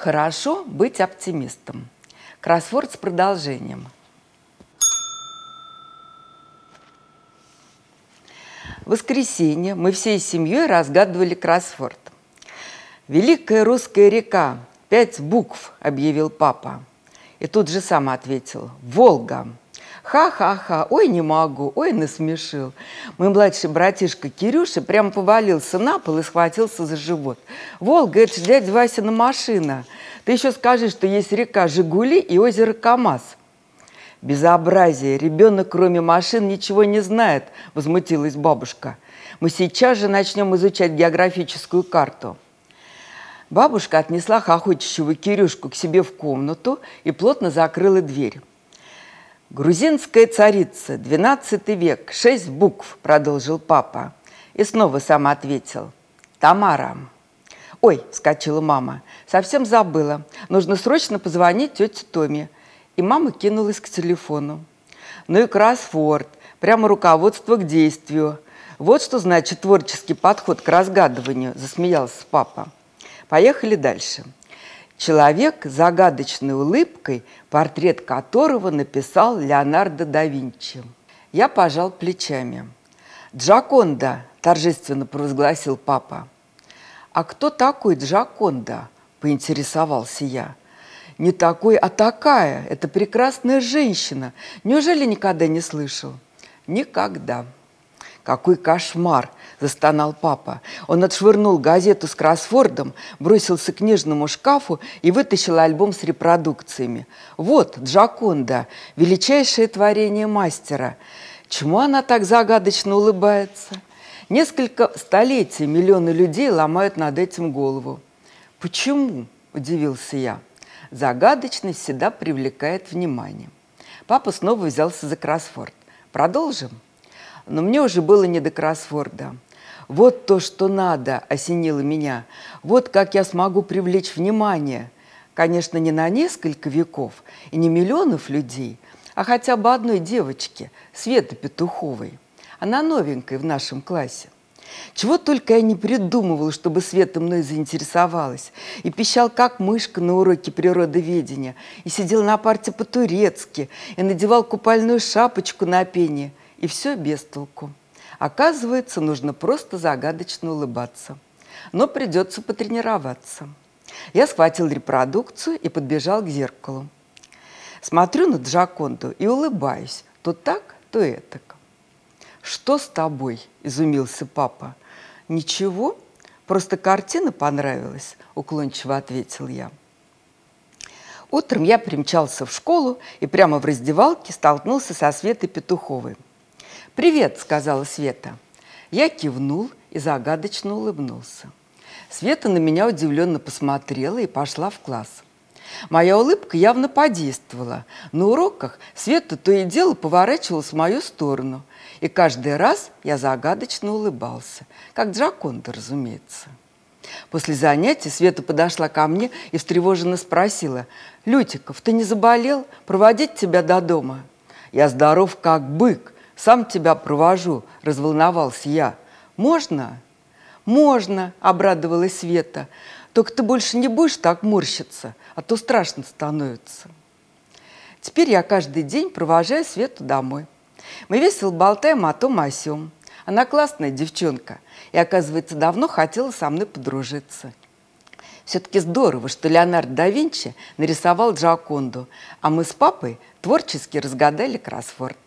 Хорошо быть оптимистом. Кроссворд с продолжением. В воскресенье мы всей семьей разгадывали кроссворд. «Великая русская река. Пять букв», – объявил папа. И тут же сам ответил «Волга». Ха-ха-ха, ой, не могу, ой, насмешил. Мой младший братишка Кирюша прямо повалился на пол и схватился за живот. Волга, это же дядя Васина машина. Ты еще скажи, что есть река Жигули и озеро Камаз. Безобразие, ребенок кроме машин ничего не знает, возмутилась бабушка. Мы сейчас же начнем изучать географическую карту. Бабушка отнесла хохочущего Кирюшку к себе в комнату и плотно закрыла дверь. «Грузинская царица, XII век, шесть букв», – продолжил папа. И снова сам ответил. «Тамара». «Ой», – вскочила мама, – «совсем забыла. Нужно срочно позвонить тете Томе». И мама кинулась к телефону. Ну и кроссворд, прямо руководство к действию. Вот что значит творческий подход к разгадыванию, засмеялся папа. Поехали дальше. Человек с загадочной улыбкой, портрет которого написал Леонардо да Винчи. Я пожал плечами. «Джаконда!» – торжественно провозгласил папа. «А кто такой Джаконда?» – поинтересовался я. «Не такой, а такая. Это прекрасная женщина. Неужели никогда не слышал?» «Никогда». «Какой кошмар!» – застонал папа. Он отшвырнул газету с кроссвордом, бросился к книжному шкафу и вытащил альбом с репродукциями. «Вот, Джаконда, величайшее творение мастера. Чему она так загадочно улыбается?» Несколько столетий миллионы людей ломают над этим голову. «Почему?» – удивился я. Загадочность всегда привлекает внимание. Папа снова взялся за кроссворд. «Продолжим?» Но мне уже было не до кроссворда. Вот то, что надо, осенило меня. Вот как я смогу привлечь внимание. Конечно, не на несколько веков и не миллионов людей, а хотя бы одной девочки, Светы Петуховой. Она новенькая в нашем классе. Чего только я не придумывала, чтобы Света мной заинтересовалась. И пищал, как мышка на уроке природоведения, и сидел на парте по-турецки, и надевал купальную шапочку на пение. И все без толку. Оказывается, нужно просто загадочно улыбаться. Но придется потренироваться. Я схватил репродукцию и подбежал к зеркалу. Смотрю на Джаконду и улыбаюсь. То так, то этак. «Что с тобой?» – изумился папа. «Ничего, просто картина понравилась», – уклончиво ответил я. Утром я примчался в школу и прямо в раздевалке столкнулся со Светой Петуховой – «Привет!» – сказала Света. Я кивнул и загадочно улыбнулся. Света на меня удивленно посмотрела и пошла в класс. Моя улыбка явно подействовала. На уроках Света то и дело поворачивалась в мою сторону. И каждый раз я загадочно улыбался, как Джаконда, разумеется. После занятий Света подошла ко мне и встревоженно спросила, «Лютиков, ты не заболел? Проводить тебя до дома?» «Я здоров, как бык», сам тебя провожу», – разволновался я. «Можно?» «Можно», – обрадовалась Света. «Только ты больше не будешь так морщиться, а то страшно становится». Теперь я каждый день провожаю Свету домой. Мы весело болтаем о том о сём. Она классная девчонка и, оказывается, давно хотела со мной подружиться. Все-таки здорово, что Леонардо да Винчи нарисовал Джаконду, а мы с папой творчески разгадали кроссворд.